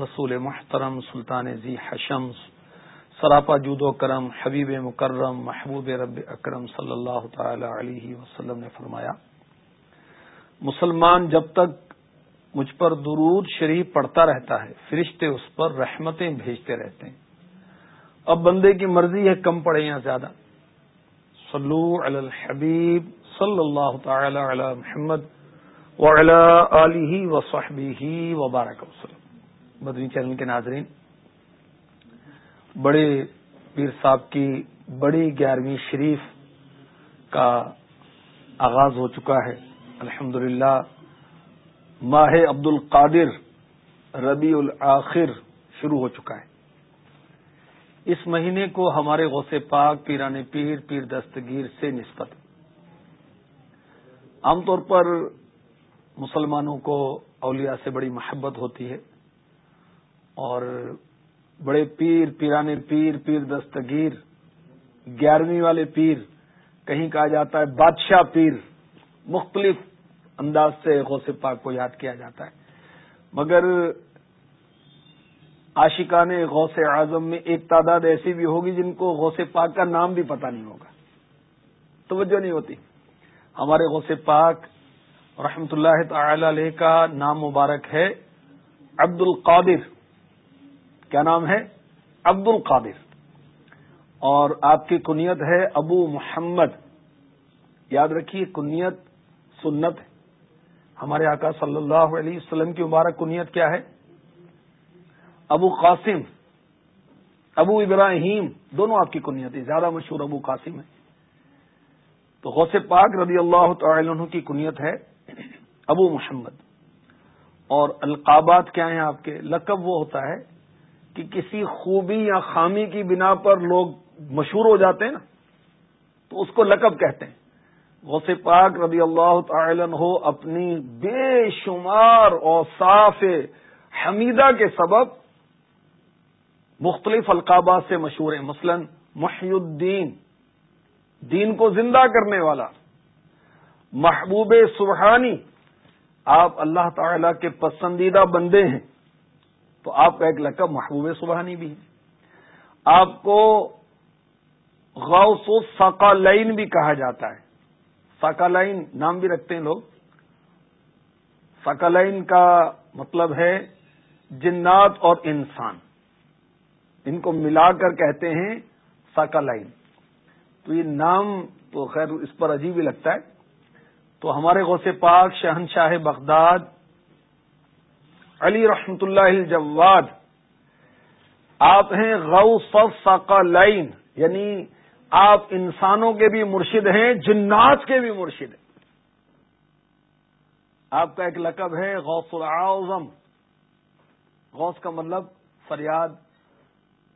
رسول محترم سلطان زی حشمس، سراپا جود و کرم، حبیب مکرم، محبوب رب اکرم صلی اللہ تعالی علیہ وسلم نے فرمایا، مسلمان جب تک مجھ پر درود شریف پڑتا رہتا ہے، فرشتے اس پر رحمتیں بھیجتے رہتے ہیں۔ اب بندے کی مرضی ہے کم پڑے یا زیادہ۔ صلو علی الحبیب صلی اللہ تعالی علی محمد و صحبی وبارک وسلم۔ مدنی چینل کے ناظرین، بڑے پیر صاحب کی بڑی گیارہویں شریف کا آغاز ہو چکا ہے۔ الحمد ماہ عبد القادر ربیع الآخر شروع ہو چکا ہے۔ اس مہینے کو ہمارے غوث پاک، پیران پیر پیر دستگیر سے نسبت۔ عام طور پر مسلمانوں کو اولیاء سے بڑی محبت ہوتی ہے۔ اور بڑے پیر، پیرانے پیر پیر دستگیر، گیارہویں والے پیر، کہیں کہا جاتا ہے بادشاہ پیر، مختلف انداز سے غوث پاک کو یاد کیا جاتا ہے۔ مگر عاشقان غوث اعظم میں ایک تعداد ایسی بھی ہوگی جن کو غوث پاک کا نام بھی پتہ نہیں ہوگا۔ توجہ نہیں ہوتی۔ ہمارے غوث پاک رحمت اللہ تعالی علیہ کا نام مبارک ہے عبد القادر کیا نام ہے؟ عبد القادر۔ اور آپ کی کنیت ہے ابو محمد۔ یاد رکھیے کنیت سنت ہے۔ ہمارے آقا صلی اللہ علیہ وسلم کی مبارک کنیت کیا ہے؟ ابو قاسم، ابو ابراہیم، دونوں آپ کی کنیت ہے۔ زیادہ مشہور ابو قاسم ہے۔ تو غوث پاک رضی اللہ تعالی عنہ کی کنیت ہے ابو محمد۔ اور القابات کیا ہیں آپ کے؟ لقب وہ ہوتا ہے کہ کسی خوبی یا خامی کی بنا پر لوگ مشہور ہو جاتے ہیں نا، تو اس کو لقب کہتے ہیں۔ غوث پاک رضی اللہ تعالی ہو اپنی بے شمار اور صاف حمیدہ کے سبب مختلف القابات سے مشہور ہیں۔ مثلا محی الدین، دین کو زندہ کرنے والا۔ محبوب سبحانی، آپ اللہ تعالی کے پسندیدہ بندے ہیں۔ تو آپ کا ایک لقب محبوب سبحانی بھی ہے۔ آپ کو غوث و ساکالین بھی کہا جاتا ہے۔ ساکالین نام بھی رکھتے ہیں لوگ۔ ساکالین کا مطلب ہے جنات اور انسان۔ ان کو ملا کر کہتے ہیں ساکالائن تو یہ نام تو خیر اس پر عجیب ہی لگتا ہے۔ تو ہمارے غوث پاک شہنشاہ بغداد علی رحمت اللہ الجواد۔ آپ ہیں غو ساقا لائن یعنی آپ انسانوں کے بھی مرشد ہیں، جنات کے بھی مرشد ہیں۔ آپ کا ایک لقب ہے غوث العظم غوث کا مطلب فریاد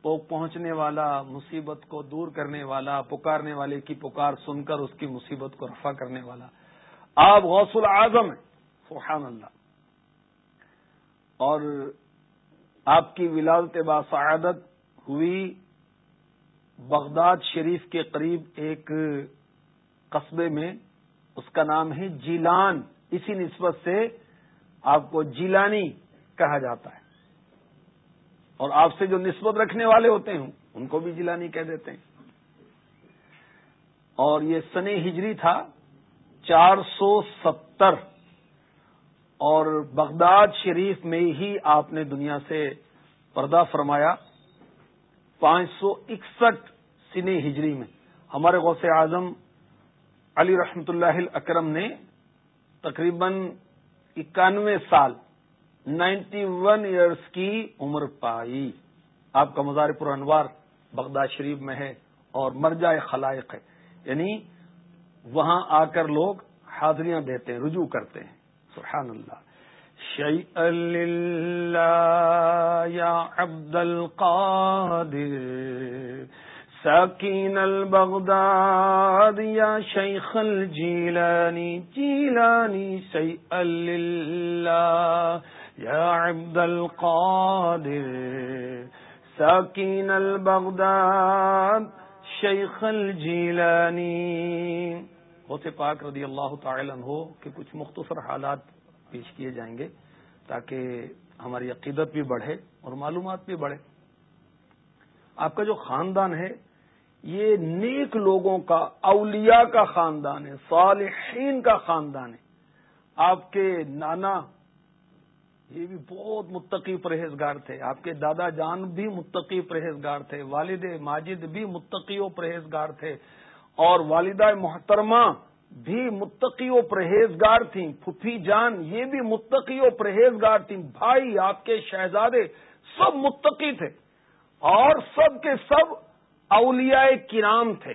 کو پہنچنے والا، مصیبت کو دور کرنے والا، پکارنے والے کی پکار سن کر اس کی مصیبت کو رفع کرنے والا۔ آپ غوث العظم ہیں، سبحان اللہ۔ اور آپ کی ولادت باسعادت ہوئی بغداد شریف کے قریب ایک قصبے میں، اس کا نام ہے جیلان، اسی نسبت سے آپ کو جیلانی کہا جاتا ہے۔ اور آپ سے جو نسبت رکھنے والے ہوتے ہیں، ان کو بھی جیلانی کہہ دیتے ہیں۔ اور یہ سن ہجری تھا چار سو ستر۔ اور بغداد شریف میں ہی آپ نے دنیا سے پردہ فرمایا، پانچ سو اکسٹھ سن ہجری میں۔ ہمارے غوث اعظم علی رحمت اللہ اکرم نے تقریباً اکانوے سال، نائنٹی ون ایئرس کی عمر پائی۔ آپ کا مزار پر انوار بغداد شریف میں ہے اور مرجع خلائق ہے۔ یعنی وہاں آ کر لوگ حاضریاں دیتے ہیں، رجوع کرتے ہیں۔ سبحان اللہ۔ شعی اللہ یا عبد القادر۔ سکین البغداد یا شیخ الجیلانی۔ جیلانی سی اللہ یا عبد القادر۔ سکین البغداد، شیخ الجیلانی۔ غوث پاک رضی اللہ تعالی عنہ کہ کچھ مختصر حالات پیش کیے جائیں گے تاکہ ہماری عقیدت بھی بڑھے اور معلومات بھی بڑھے۔ آپ کا جو خاندان ہے، یہ نیک لوگوں کا، اولیاء کا خاندان ہے، صالحین کا خاندان ہے۔ آپ کے نانا یہ بھی بہت متقی پرہیزگار تھے۔ آپ کے دادا جان بھی متقی پرہیزگار تھے، والد ماجد بھی متقی و پرہیزگار تھے۔ اور والدہ محترمہ بھی متقی و پرہیزگار تھیں پھپھی جان یہ بھی متقی و پرہیزگار تھیں، بھائی آپ کے شہزادے سب متقی تھے اور سب کے سب اولیاء کرام تھے۔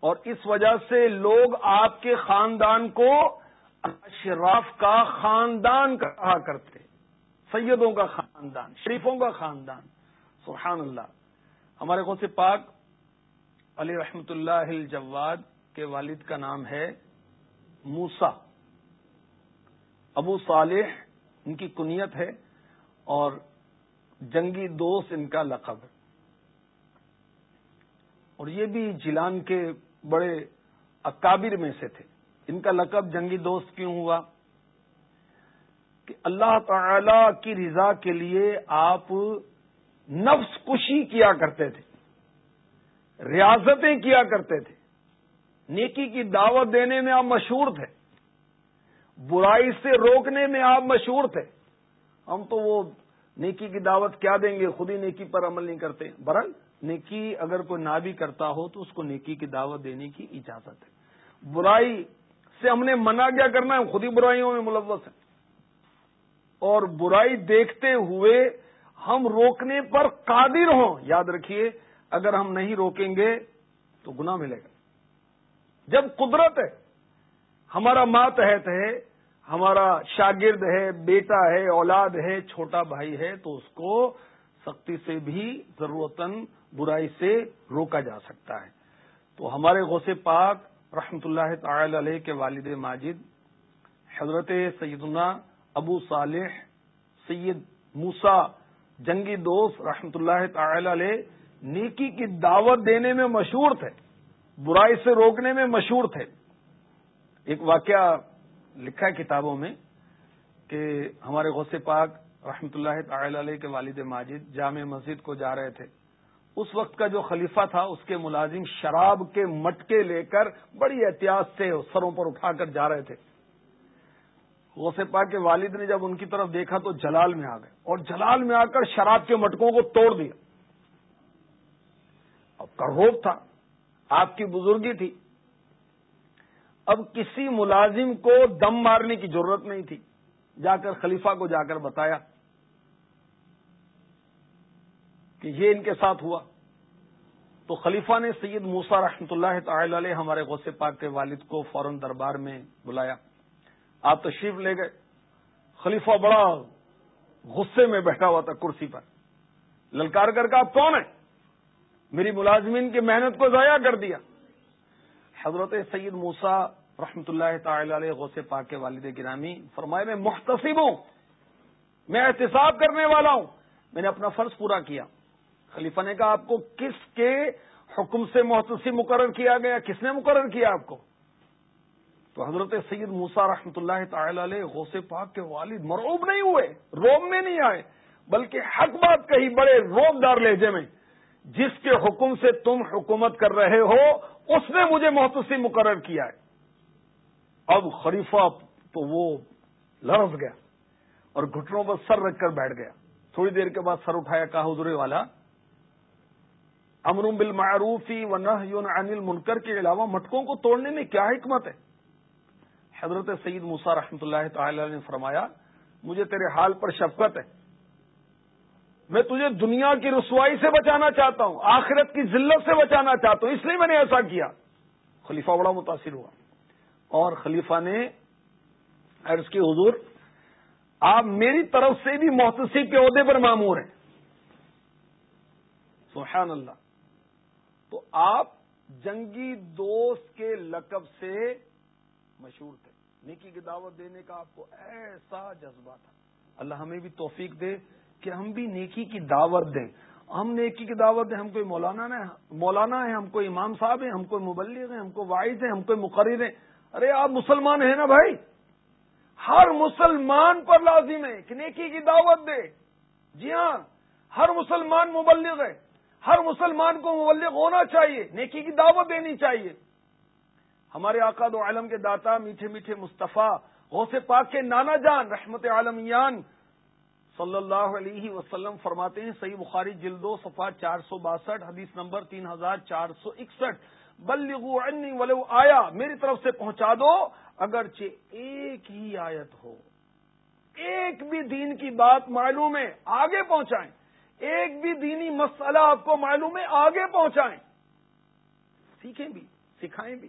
اور اس وجہ سے لوگ آپ کے خاندان کو اشراف کا خاندان کہا کرتے، سیدوں کا خاندان، شریفوں کا خاندان۔ سبحان اللہ۔ ہمارے غوث پاک علی رحمت اللہ الجواد کے والد کا نام ہے موسا ابو صالح ان کی کنیت ہے اور جنگی دوست ان کا لقب ہے۔ اور یہ بھی جیلان کے بڑے اکابر میں سے تھے۔ ان کا لقب جنگی دوست کیوں ہوا؟ کہ اللہ تعالی کی رضا کے لیے آپ نفس کشی کیا کرتے تھے۔ ریاضتیں کیا کرتے تھے۔ نیکی کی دعوت دینے میں آپ مشہور تھے۔ برائی سے روکنے میں آپ مشہور تھے۔ ہم تو وہ نیکی کی دعوت کیا دیں گے؟ خود ہی نیکی پر عمل نہیں کرتے۔ برن، نیکی اگر کوئی نہ بھی کرتا ہو تو اس کو نیکی کی دعوت دینے کی اجازت ہے۔ برائی سے ہم نے منع کیا کرنا ہے۔ خود ہی برائیوں میں ملوث ہیں۔ اور برائی دیکھتے ہوئے ہم روکنے پر قادر ہوں۔ یاد رکھیے اگر ہم نہیں روکیں گے تو گنا ملے گا۔ جب قدرت ہے، ہمارا ماتحت ہے، ہمارا شاگرد ہے، بیٹا ہے، اولاد ہے، چھوٹا بھائی ہے، تو اس کو سختی سے بھی ضرورت برائی سے روکا جا سکتا ہے۔ تو ہمارے غوث پاک رحمت اللہ تعالی علیہ کے والد ماجد، حضرت سیدنا ابو صالح، سید موسا جنگی دوست رحمت اللہ تعالی علیہ نیکی کی دعوت دینے میں مشہور تھے، برائی سے روکنے میں مشہور تھے۔ ایک واقعہ لکھا ہے کتابوں میں کہ ہمارے غوث پاک رحمت اللہ تعالی علیہ کے والد ماجد جامع مسجد کو جا رہے تھے۔ اس وقت کا جو خلیفہ تھا، اس کے ملازم شراب کے مٹکے لے کر بڑی احتیاط سے سروں پر اٹھا کر جا رہے تھے۔ غوث پاک کے والد نے جب ان کی طرف دیکھا تو جلال میں آ گئے اور جلال میں آ کر شراب کے مٹکوں کو توڑ دیا۔ اب کروب تھا، آپ کی بزرگی تھی۔ اب کسی ملازم کو دم مارنے کی ضرورت نہیں تھی۔ جا کر خلیفہ کو جا کر بتایا کہ یہ ان کے ساتھ ہوا۔ تو خلیفہ نے سید موسا رحمۃ اللہ تعالی علیہ ہمارے غوث پاک کے والد کو فوراً دربار میں بلایا۔ آپ تشریف لے گئے۔ خلیفہ بڑا غصے میں بیٹھا ہوا تھا کرسی پر۔ للکار کر کا آپ کون ہیں؟ میری ملازمین کی محنت کو ضائع کر دیا۔ حضرت سید موسا رحمۃ اللہ تعالی علیہ غوث پاک کے والد گرامی فرمائے، میں مختصب ہوں، میں احتساب کرنے والا ہوں۔ میں نے اپنا فرض پورا کیا۔ خلیفہ نے کہا، آپ کو کس کے حکم سے محتسب مقرر کیا گیا؟ کس نے مقرر کیا آپ کو؟ تو حضرت سید موسا رحمۃ اللہ تعالی علیہ غوث پاک کے والد مرعوب نہیں ہوئے، روم میں نہیں آئے، بلکہ حق بات کہی، بڑے روب دار لہجے میں۔ جس کے حکم سے تم حکومت کر رہے ہو، اس نے مجھے محتسب مقرر کیا ہے۔ اب خلیفہ تو وہ لرز گیا اور گھٹنوں پر سر رکھ کر بیٹھ گیا۔ تھوڑی دیر کے بعد سر اٹھایا، کہا، حضور والا امر بالمعروفی و نہ یون انل منکر کے علاوہ مٹکوں کو توڑنے میں کیا حکمت ہے؟ حضرت سعید موسا رحمۃ اللہ تعالی نے فرمایا، مجھے تیرے حال پر شفقت ہے۔ میں تجھے دنیا کی رسوائی سے بچانا چاہتا ہوں، آخرت کی ذلت سے بچانا چاہتا ہوں، اس لیے میں نے ایسا کیا۔ خلیفہ بڑا متاثر ہوا۔ اور خلیفہ نے عرض کی، حضور، آپ میری طرف سے بھی محتسب کے عہدے پر معمور ہیں۔ سبحان اللہ۔ تو آپ جنگی دوست کے لقب سے مشہور تھے۔ نیکی کی دعوت دینے کا آپ کو ایسا جذبہ تھا۔ اللہ ہمیں بھی توفیق دے۔ کہ ہم بھی نیکی کی دعوت دیں۔ ہم نیکی کی دعوت دیں، ہم کوئی مولانا مولانا ہے ہم کوئی امام صاحب ہیں، ہم کوئی مبلغ ہیں، ہم کو واعظ ہیں، ہم کوئی مقرر ہیں۔ ارے، آپ مسلمان ہیں نا بھائی؟ ہر مسلمان پر لازم ہے کہ نیکی کی دعوت دے۔ جی ہاں ہر مسلمان مبلغ ہے۔ ہر مسلمان کو مبلغ ہونا چاہیے، نیکی کی دعوت دینی چاہیے۔ ہمارے آقا دو عالم کے داتا میٹھے میٹھے مصطفیٰ، غوث پاک کے نانا جان، رحمت عالمیان صلی اللہ علیہ وسلم فرماتے ہیں، صحیح بخاری جلدو صفا چار سو باسٹھ، حدیث نمبر تین ہزار چار سو اکسٹھ۔ بلغو عنی ولو آیا، میری طرف سے پہنچا دو، اگرچہ ایک ہی آیت ہو۔ ایک بھی دین کی بات معلوم ہے، آگے پہنچائیں۔ ایک بھی دینی مسئلہ آپ کو معلوم ہے، آگے پہنچائیں۔ سیکھیں بھی، سکھائیں بھی۔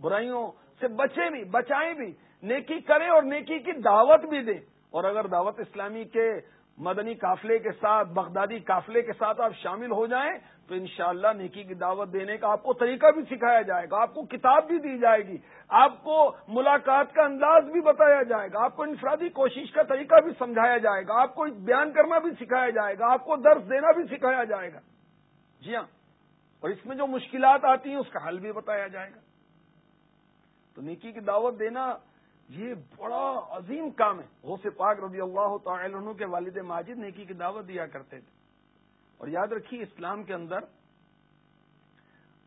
برائیوں سے بچیں بھی، بچائیں بھی۔ نیکی کریں اور نیکی کی دعوت بھی دیں۔ اور اگر دعوت اسلامی کے مدنی قافلے کے ساتھ، بغدادی قافلے کے ساتھ آپ شامل ہو جائیں، تو انشاءاللہ اللہ نیکی کی دعوت دینے کا آپ کو طریقہ بھی سکھایا جائے گا، آپ کو کتاب بھی دی جائے گی، آپ کو ملاقات کا انداز بھی بتایا جائے گا، آپ کو انفرادی کوشش کا طریقہ بھی سمجھایا جائے گا، آپ کو بیان کرنا بھی سکھایا جائے گا، آپ کو درس دینا بھی سکھایا جائے گا۔ جی ہاں اور اس میں جو مشکلات آتی ہیں، اس کا حل بھی بتایا جائے گا۔ تو نیکی کی دعوت دینا یہ بڑا عظیم کام ہے۔ غوث پاک رضی اللہ تعالی عنہ کے والد ماجد نیکی کی دعوت دیا کرتے تھے۔ اور یاد رکھیے، اسلام کے اندر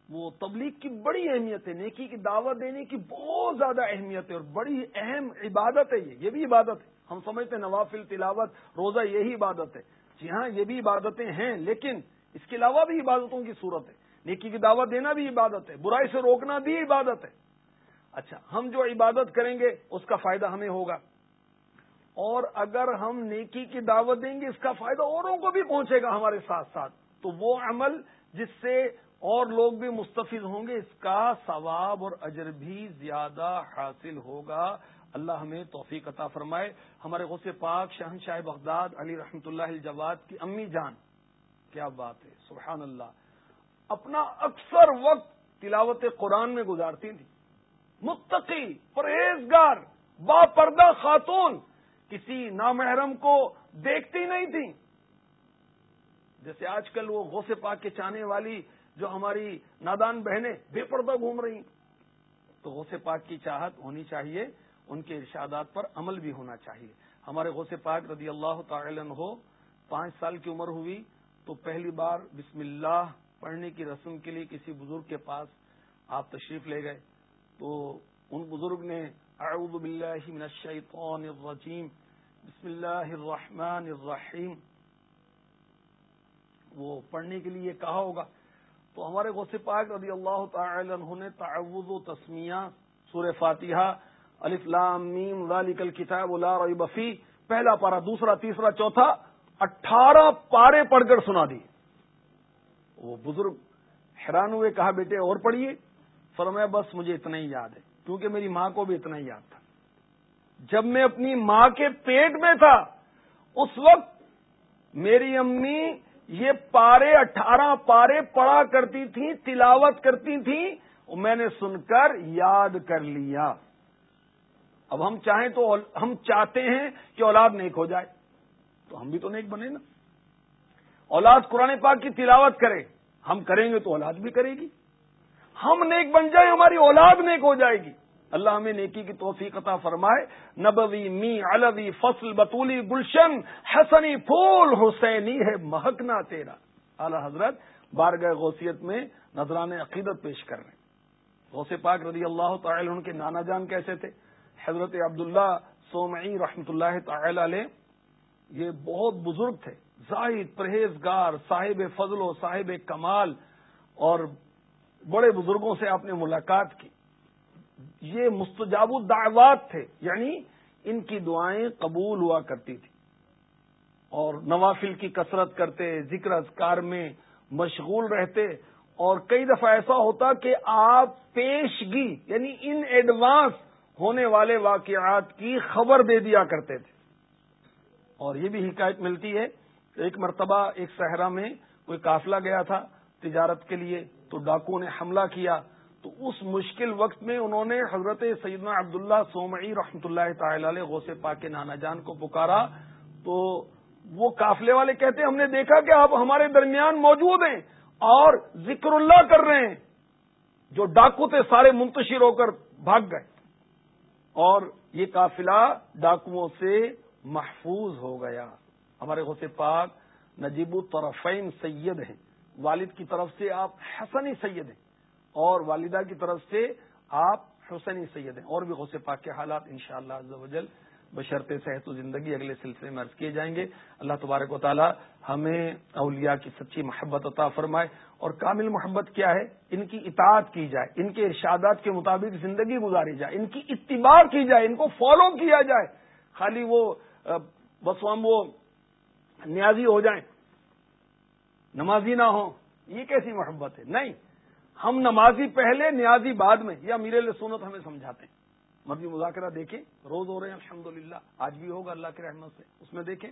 وہ تبلیغ کی بڑی اہمیت ہے، نیکی کی دعوت دینے کی بہت زیادہ اہمیت ہے اور بڑی اہم عبادت ہے یہ۔ یہ بھی عبادت ہے۔ ہم سمجھتے ہیں نوافل، تلاوت، روزہ، یہی عبادت ہے۔ جی ہاں یہ بھی عبادتیں ہیں، لیکن اس کے علاوہ بھی عبادتوں کی صورت ہے۔ نیکی کی دعوت دینا بھی عبادت ہے، برائی سے روکنا بھی عبادت ہے۔ اچھا ہم جو عبادت کریں گے، اس کا فائدہ ہمیں ہوگا۔ اور اگر ہم نیکی کی دعوت دیں گے، اس کا فائدہ اوروں کو بھی پہنچے گا ہمارے ساتھ ساتھ۔ تو وہ عمل جس سے اور لوگ بھی مستفید ہوں گے، اس کا ثواب اور اجر بھی زیادہ حاصل ہوگا۔ اللہ ہمیں توفیق عطا فرمائے۔ ہمارے غصے پاک شہن شاہ بغداد علی رحمۃ اللہ الجواد کی امی جان۔ کیا بات ہے، سبحان اللہ۔ اپنا اکثر وقت تلاوت قرآن میں گزارتی تھی۔ متقی، پرہیزگار با پردہ خاتون کسی نامحرم کو دیکھتی نہیں تھی جیسے آج کل وہ غوث پاک کے چاہنے والی جو ہماری نادان بہنیں بے پردہ گھوم رہی تو غوث پاک کی چاہت ہونی چاہیے، ان کے ارشادات پر عمل بھی ہونا چاہیے۔ ہمارے غوث پاک رضی اللہ تعالی ہو پانچ سال کی عمر ہوئی، تو پہلی بار بسم اللہ پڑھنے کی رسم کے لیے کسی بزرگ کے پاس آپ تشریف لے گئے۔ تو ان بزرگ نے اعوذ باللہ من الشیطان الرجیم، بسم اللہ الرحمن الرحیم۔ وہ پڑھنے کے لیے کہا ہوگا۔ تو ہمارے غوث پاک رضی اللہ تعالی عنہ نے تعوذ و تسمیہ، سورہ فاتحہ، الف لام میم، ذالک الکتاب لا ریب فی پہلا پارا دوسرا، تیسرا، چوتھا، اٹھارہ پارے پڑھ کر سنا دی۔ وہ بزرگ حیران ہوئے، کہا بیٹے اور پڑھیے۔ فرمایا، بس مجھے اتنا ہی یاد ہے، کیونکہ میری ماں کو بھی اتنا ہی یاد تھا۔ جب میں اپنی ماں کے پیٹ میں تھا، اس وقت میری امی یہ پارے، اٹھارہ پارے پڑا کرتی تھیں، تلاوت کرتی تھیں میں نے سن کر یاد کر لیا۔ اب ہم چاہیں تو، ہم چاہتے ہیں کہ اولاد نیک ہو جائے۔ تو ہم بھی تو نیک بنے نا۔ اولاد قرآن پاک کی تلاوت کرے، ہم کریں گے تو اولاد بھی کرے گی۔ ہم نیک بن جائیں ہماری اولاد نیک ہو جائے گی۔ اللہ ہمیں نیکی کی توفیق عطا فرمائے۔ نبوی می علوی فصل بطولی گلشن، حسنی پھول، حسینی ہے مہکنا تیرا۔ اعلی حضرت بارگاہ غوثیت میں نذران عقیدت پیش کر رہے ہیں۔ غوث پاک رضی اللہ تعالی ان کے نانا جان کیسے تھے؟ حضرت عبداللہ سومعی رحمۃ اللہ تعالی علیہ یہ بہت بزرگ تھے۔ زاہد، پرہیزگار، صاحب فضل و صاحب کمال اور بڑے بزرگوں سے آپ نے ملاقات کی۔ یہ مستجاب الدعوات تھے یعنی ان کی دعائیں قبول ہوا کرتی تھی۔ اور نوافل کی کثرت کرتے، ذکر اذکار میں مشغول رہتے۔ اور کئی دفعہ ایسا ہوتا کہ آپ پیشگی یعنی ان ایڈوانس ہونے والے واقعات کی خبر دے دیا کرتے تھے۔ اور یہ بھی حکایت ملتی ہے، ایک مرتبہ ایک صحرا میں کوئی قافلہ گیا تھا تجارت کے لیے۔ تو ڈاکو نے حملہ کیا تو اس مشکل وقت میں انہوں نے حضرت سیدنا عبداللہ سومعی رحمۃ اللہ تعالی علیہ غوث پاک کے نانا جان کو پکارا تو وہ قافلے والے کہتے ہیں، ہم نے دیکھا کہ آپ ہمارے درمیان موجود ہیں اور ذکر اللہ کر رہے ہیں۔ جو ڈاکو تھے سارے منتشر ہو کر بھاگ گئے۔ اور یہ قافلہ ڈاکوؤں سے محفوظ ہو گیا۔ ہمارے غوث پاک نجیب الطرفین سید ہیں۔ والد کی طرف سے آپ حسنی سید ہیں اور والدہ کی طرف سے آپ حسنی سید ہیں اور بھی غوث پاک کے حالات انشاءاللہ شاء اللہ بشرط صحت و زندگی اگلے سلسلے میں عرض کیے جائیں گے۔ اللہ تبارک و تعالی ہمیں اولیاء کی سچی محبت عطا فرمائے اور کامل محبت کیا ہے؟ ان کی اطاعت کی جائے، ان کے ارشادات کے مطابق زندگی گزاری جائے، ان کی اتباع کی جائے، ان کو فالو کیا جائے۔ خالی وہ بس ہم وہ نیازی ہو جائیں۔ نمازی نہ ہوں۔ یہ کیسی محبت ہے؟ نہیں، ہم نمازی پہلے، نیازی بعد میں۔ یا میرے سنت ہمیں سمجھاتے ہیں۔ مرضی مذاکرہ دیکھیں۔ روز ہو رہے ہیں الحمد آج بھی ہوگا اللہ کے رحمت سے۔ اس میں دیکھیں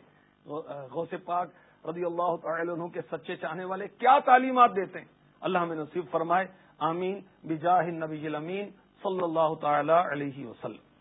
غوث پاک رضی اللہ تعالی عنہ کے سچے چاہنے والے کیا تعلیمات دیتے ہیں۔ اللہ ہمیں نصیب فرمائے۔ آمین۔ بجاہ نبی امین صلی اللہ تعالی علیہ وسلم۔